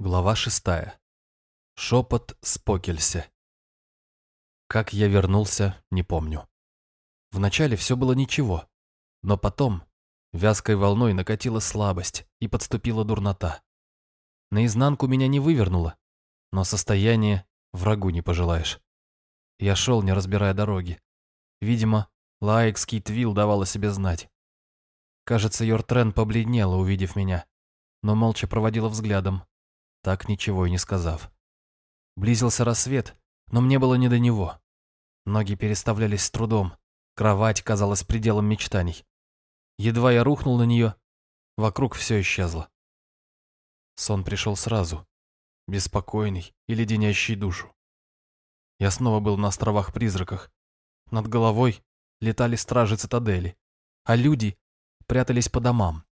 Глава шестая. Шепот Спокельсе. Как я вернулся, не помню. Вначале все было ничего, но потом вязкой волной накатила слабость и подступила дурнота. Наизнанку меня не вывернуло, но состояние врагу не пожелаешь. Я шел, не разбирая дороги. Видимо, Лаекский Твил давал о себе знать. Кажется, Йортрен побледнела, увидев меня, но молча проводила взглядом, так ничего и не сказав. Близился рассвет, но мне было не до него. Ноги переставлялись с трудом, кровать казалась пределом мечтаний. Едва я рухнул на нее, вокруг все исчезло. Сон пришел сразу, беспокойный и леденящий душу. Я снова был на островах-призраках. Над головой летали стражи цитадели, а люди прятались по домам.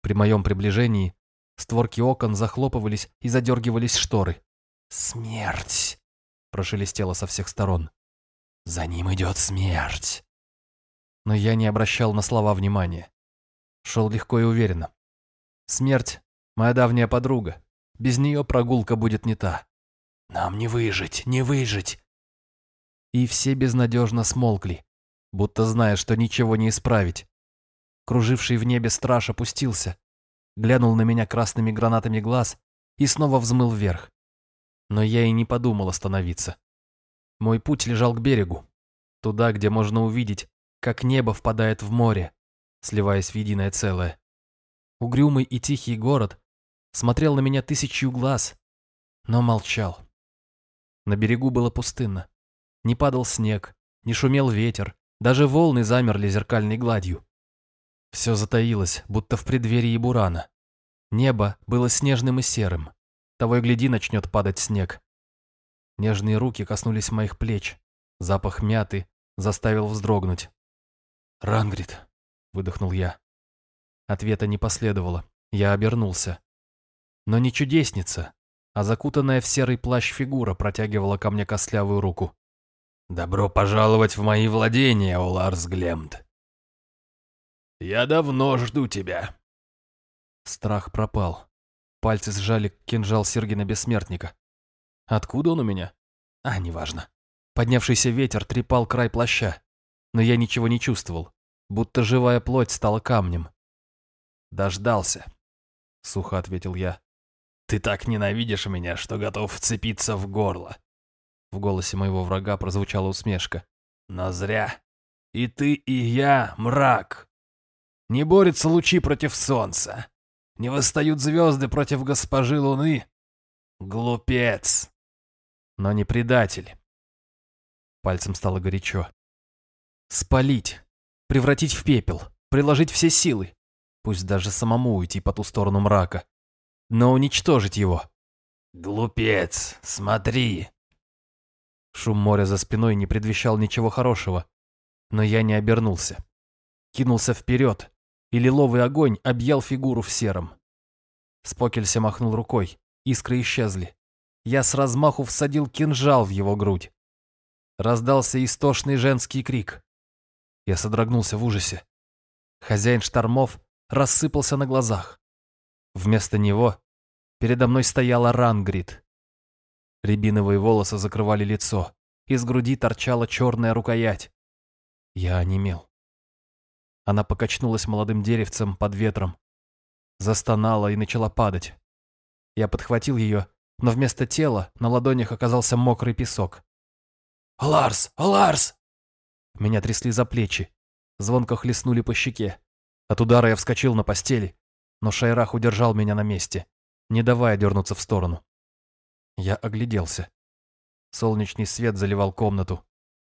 При моем приближении створки окон захлопывались и задергивались шторы. «Смерть!» – прошелестело со всех сторон. «За ним идет смерть!» Но я не обращал на слова внимания. Шел легко и уверенно. Смерть – моя давняя подруга. Без нее прогулка будет не та. Нам не выжить, не выжить. И все безнадежно смолкли, будто зная, что ничего не исправить. Круживший в небе страж опустился, глянул на меня красными гранатами глаз и снова взмыл вверх. Но я и не подумал остановиться. Мой путь лежал к берегу, туда, где можно увидеть, как небо впадает в море, сливаясь в единое целое. Угрюмый и тихий город смотрел на меня тысячью глаз, но молчал. На берегу было пустынно. Не падал снег, не шумел ветер, даже волны замерли зеркальной гладью. Все затаилось, будто в преддверии бурана. Небо было снежным и серым. Того и гляди, начнет падать снег. Нежные руки коснулись моих плеч. Запах мяты заставил вздрогнуть. «Рангрид», — выдохнул я. Ответа не последовало. Я обернулся. Но не чудесница, а закутанная в серый плащ фигура протягивала ко мне костлявую руку. «Добро пожаловать в мои владения, Оларс Глемд», я давно жду тебя». Страх пропал. Пальцы сжали кинжал Сергина Бессмертника. Откуда он у меня? А, неважно. Поднявшийся ветер трепал край плаща, но я ничего не чувствовал, будто живая плоть стала камнем. «Дождался», — сухо ответил я. «Ты так ненавидишь меня, что готов вцепиться в горло». В голосе моего врага прозвучала усмешка. «Но зря. И ты, и я, мрак. Не борются лучи против солнца. Не восстают звезды против госпожи Луны. Глупец. Но не предатель. Пальцем стало горячо. Спалить. Превратить в пепел. Приложить все силы. Пусть даже самому уйти по ту сторону мрака. Но уничтожить его. Глупец, смотри. Шум моря за спиной не предвещал ничего хорошего. Но я не обернулся. Кинулся вперед, и лиловый огонь объял фигуру в сером. Спокелься махнул рукой, искры исчезли. Я с размаху всадил кинжал в его грудь. Раздался истошный женский крик. Я содрогнулся в ужасе. Хозяин штормов рассыпался на глазах. Вместо него передо мной стояла Рангрид. Рябиновые волосы закрывали лицо. Из груди торчала черная рукоять. Я онемел. Она покачнулась молодым деревцем под ветром. Застонала и начала падать. Я подхватил ее, но вместо тела на ладонях оказался мокрый песок. «Ларс! Ларс!» Меня трясли за плечи. Звонко хлестнули по щеке. От удара я вскочил на постели, но Шайрах удержал меня на месте, не давая дернуться в сторону. Я огляделся. Солнечный свет заливал комнату.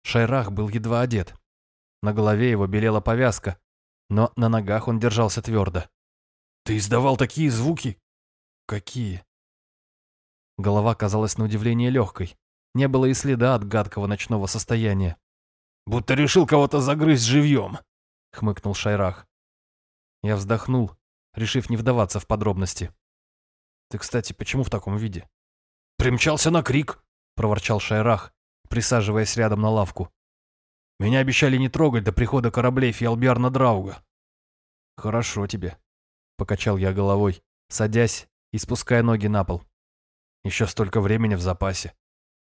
Шайрах был едва одет. На голове его белела повязка, но на ногах он держался твердо. «Ты издавал такие звуки?» «Какие?» Голова казалась на удивление легкой. Не было и следа от гадкого ночного состояния. «Будто решил кого-то загрызть живьем», — хмыкнул Шайрах. Я вздохнул, решив не вдаваться в подробности. «Ты, кстати, почему в таком виде?» «Примчался на крик», — проворчал Шайрах, присаживаясь рядом на лавку. Меня обещали не трогать до прихода кораблей Фиалберна Драуга. Хорошо тебе, покачал я головой, садясь и спуская ноги на пол. Еще столько времени в запасе.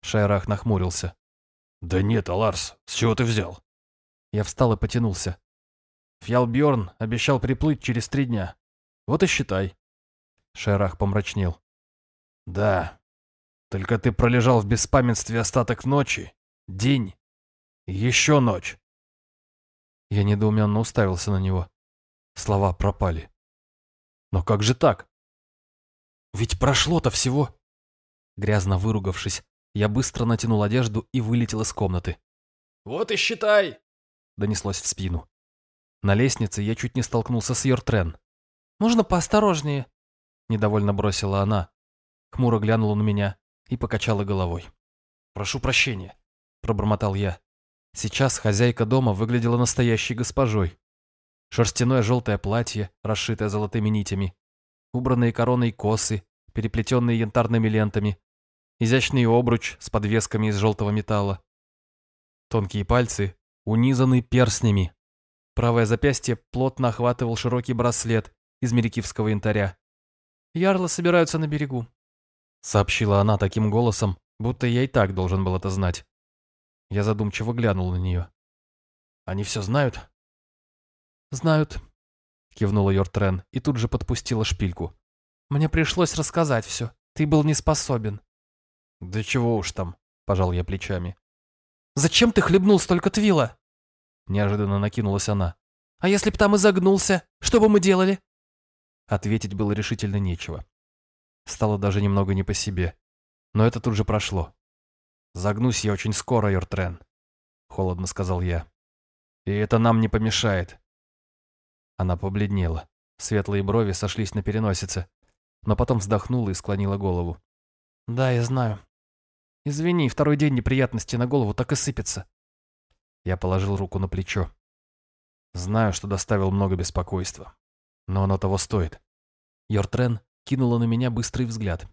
Шайрах нахмурился. «Да нет, Аларс, с чего ты взял?» Я встал и потянулся. Фьялбьорн обещал приплыть через три дня. Вот и считай. Шайрах помрачнел. «Да, только ты пролежал в беспамятстве остаток ночи, день, еще ночь». Я недоуменно уставился на него. Слова пропали. «Но как же так? Ведь прошло-то всего...» Грязно выругавшись, я быстро натянул одежду и вылетел из комнаты. «Вот и считай!» — донеслось в спину. На лестнице я чуть не столкнулся с Йортрен. «Можно поосторожнее?» — недовольно бросила она. Хмуро глянула на меня и покачала головой. «Прошу прощения», — пробормотал я. Сейчас хозяйка дома выглядела настоящей госпожой. Шерстяное желтое платье, расшитое золотыми нитями, убранные короной косы, переплетенные янтарными лентами, изящный обруч с подвесками из желтого металла. Тонкие пальцы унизаны перстнями. Правое запястье плотно охватывал широкий браслет из мерикивского янтаря. «Ярлы собираются на берегу», — сообщила она таким голосом, будто я и так должен был это знать. Я задумчиво глянул на нее. «Они все знают?» «Знают», — кивнула Йортрен и тут же подпустила шпильку. «Мне пришлось рассказать все. Ты был не способен». «Да чего уж там», — пожал я плечами. «Зачем ты хлебнул столько твила?» Неожиданно накинулась она. «А если б там и загнулся, что бы мы делали?» Ответить было решительно нечего. Стало даже немного не по себе. Но это тут же прошло. «Загнусь я очень скоро, Йортрен», — холодно сказал я. «И это нам не помешает». Она побледнела. Светлые брови сошлись на переносице, но потом вздохнула и склонила голову. «Да, я знаю. Извини, второй день неприятности на голову так и сыпется». Я положил руку на плечо. Знаю, что доставил много беспокойства, но оно того стоит. Йортрен кинула на меня быстрый взгляд.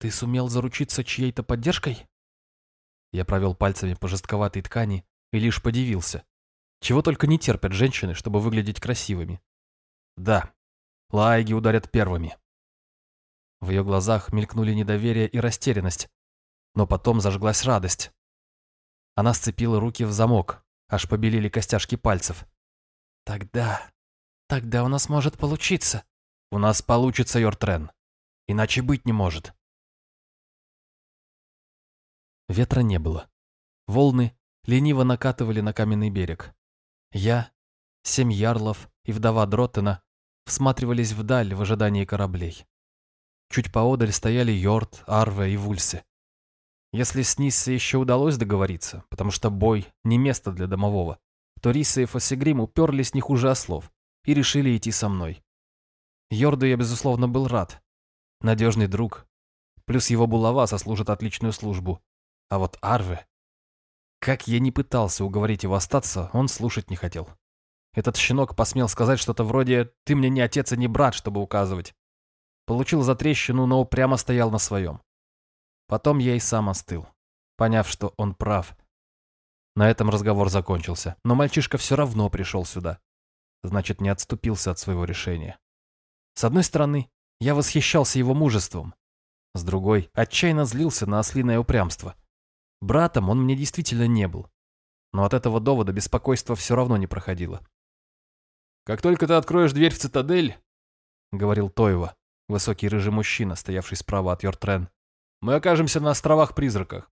«Ты сумел заручиться чьей-то поддержкой?» Я провел пальцами по жестковатой ткани и лишь подивился. Чего только не терпят женщины, чтобы выглядеть красивыми. Да, лайги ударят первыми. В ее глазах мелькнули недоверие и растерянность, но потом зажглась радость. Она сцепила руки в замок, аж побелели костяшки пальцев. «Тогда... тогда у нас может получиться». «У нас получится, Йортрен. Иначе быть не может». Ветра не было. Волны лениво накатывали на каменный берег. Я, семь ярлов и вдова Дроттена всматривались вдаль в ожидании кораблей. Чуть поодаль стояли Йорт, Арве и Вульсы. Если с Ниссе еще удалось договориться, потому что бой не место для домового, то Риса и Фосигрим уперлись не хуже ослов и решили идти со мной. Йорду я, безусловно, был рад. Надежный друг. Плюс его булава сослужит отличную службу. А вот Арве... Как я не пытался уговорить его остаться, он слушать не хотел. Этот щенок посмел сказать что-то вроде «ты мне не отец и не брат, чтобы указывать». Получил затрещину, но упрямо стоял на своем. Потом я и сам остыл, поняв, что он прав. На этом разговор закончился, но мальчишка все равно пришел сюда. Значит, не отступился от своего решения. С одной стороны, я восхищался его мужеством. С другой, отчаянно злился на ослиное упрямство. Братом он мне действительно не был. Но от этого довода беспокойство все равно не проходило. «Как только ты откроешь дверь в цитадель», — говорил Тойва, высокий рыжий мужчина, стоявший справа от Йортрен, «мы окажемся на островах-призраках.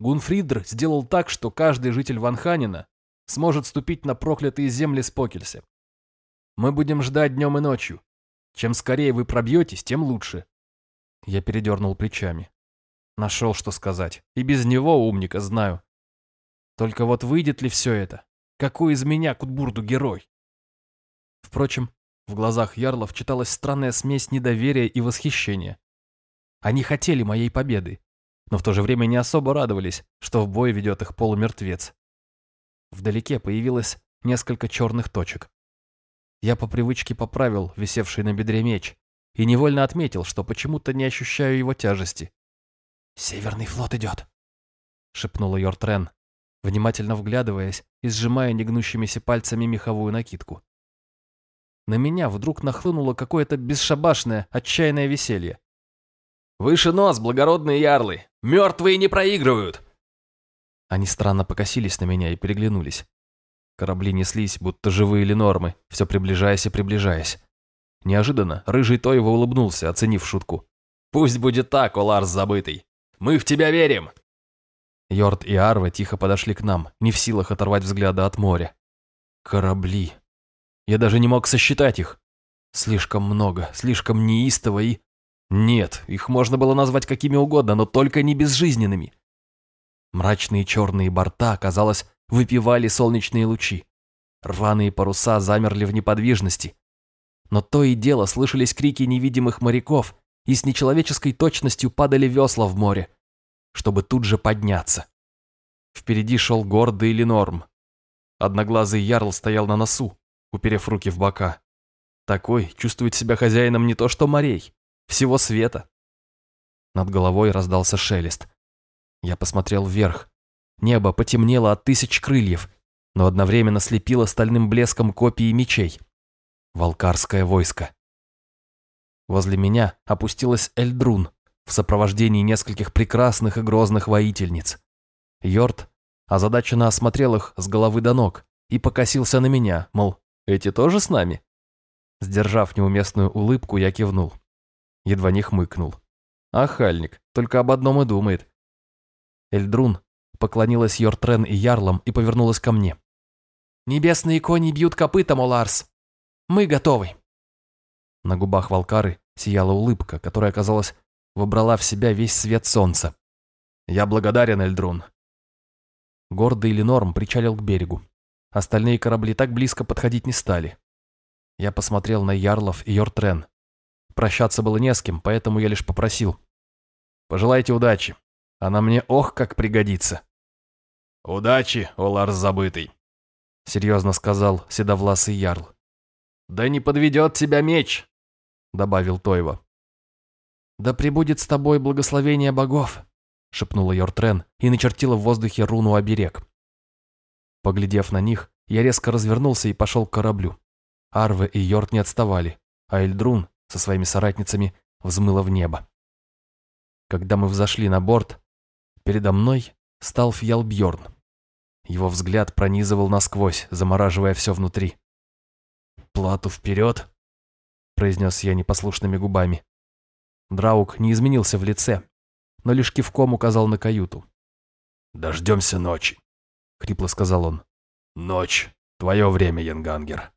Гунфридр сделал так, что каждый житель Ванханина сможет ступить на проклятые земли Спокельсе. Мы будем ждать днем и ночью. Чем скорее вы пробьетесь, тем лучше». Я передернул плечами. Нашел, что сказать. И без него, умника, знаю. Только вот выйдет ли все это? Какой из меня Кутбурду герой? Впрочем, в глазах ярлов читалась странная смесь недоверия и восхищения. Они хотели моей победы, но в то же время не особо радовались, что в бой ведет их полумертвец. Вдалеке появилось несколько черных точек. Я по привычке поправил висевший на бедре меч и невольно отметил, что почему-то не ощущаю его тяжести. «Северный флот идет», — шепнула Йортрен, внимательно вглядываясь и сжимая негнущимися пальцами меховую накидку. на меня вдруг нахлынуло какое-то бесшабашное, отчаянное веселье. «Выше нос, благородные ярлы! Мертвые не проигрывают!» Они странно покосились на меня и переглянулись. Корабли неслись, будто живые ленормы, все приближаясь и приближаясь. Неожиданно рыжий Тоева улыбнулся, оценив шутку. «Пусть будет так, Оларс забытый! Мы в тебя верим!» Йорд и Арва тихо подошли к нам, не в силах оторвать взгляда от моря. Корабли. Я даже не мог сосчитать их. Слишком много, слишком неистово и... Нет, их можно было назвать какими угодно, но только не безжизненными. Мрачные черные борта, казалось, выпивали солнечные лучи. Рваные паруса замерли в неподвижности. Но то и дело слышались крики невидимых моряков, и с нечеловеческой точностью падали весла в море, чтобы тут же подняться. Впереди шел гордый Ленорм. Одноглазый ярл стоял на носу, уперев руки в бока. Такой чувствует себя хозяином не то что морей, всего света. Над головой раздался шелест. Я посмотрел вверх. Небо потемнело от тысяч крыльев, но одновременно слепило стальным блеском копии мечей. Волкарское войско. Возле меня опустилась Эльдрун в сопровождении нескольких прекрасных и грозных воительниц. Йорд озадаченно осмотрел их с головы до ног и покосился на меня, мол, эти тоже с нами? Сдержав неуместную улыбку, я кивнул. Едва не хмыкнул. Ахальник, только об одном и думает. Эльдрун поклонилась Йортрен и Ярлам и повернулась ко мне. «Небесные кони бьют копытом, Оларс. Мы готовы». На губах Волкары сияла улыбка, которая, казалось, вобрала в себя весь свет солнца. «Я благодарен, Эльдрун». Гордый Ленорм причалил к берегу. Остальные корабли так близко подходить не стали. Я посмотрел на Ярлов и Йортрен. Прощаться было не с кем, поэтому я лишь попросил. «Пожелайте удачи. Она мне ох как пригодится». «Удачи, Оларс забытый», — серьезно сказал седовласый ярл. «Да не подведет тебя меч», — добавил Тойва. «Да пребудет с тобой благословение богов», — шепнула Йортрен и начертила в воздухе руну оберег. Поглядев на них, я резко развернулся и пошел к кораблю. Арве и Йорт не отставали, а Эльдрун со своими соратницами взмыла в небо. Когда мы взошли на борт, передо мной стал Фьялбьорн. Его взгляд пронизывал насквозь, замораживая все внутри. «Плату вперед!» – произнес я непослушными губами. Драук не изменился в лице, но лишь кивком указал на каюту. «Дождемся ночи», — хрипло сказал он. «Ночь. Твое время, Янгангер».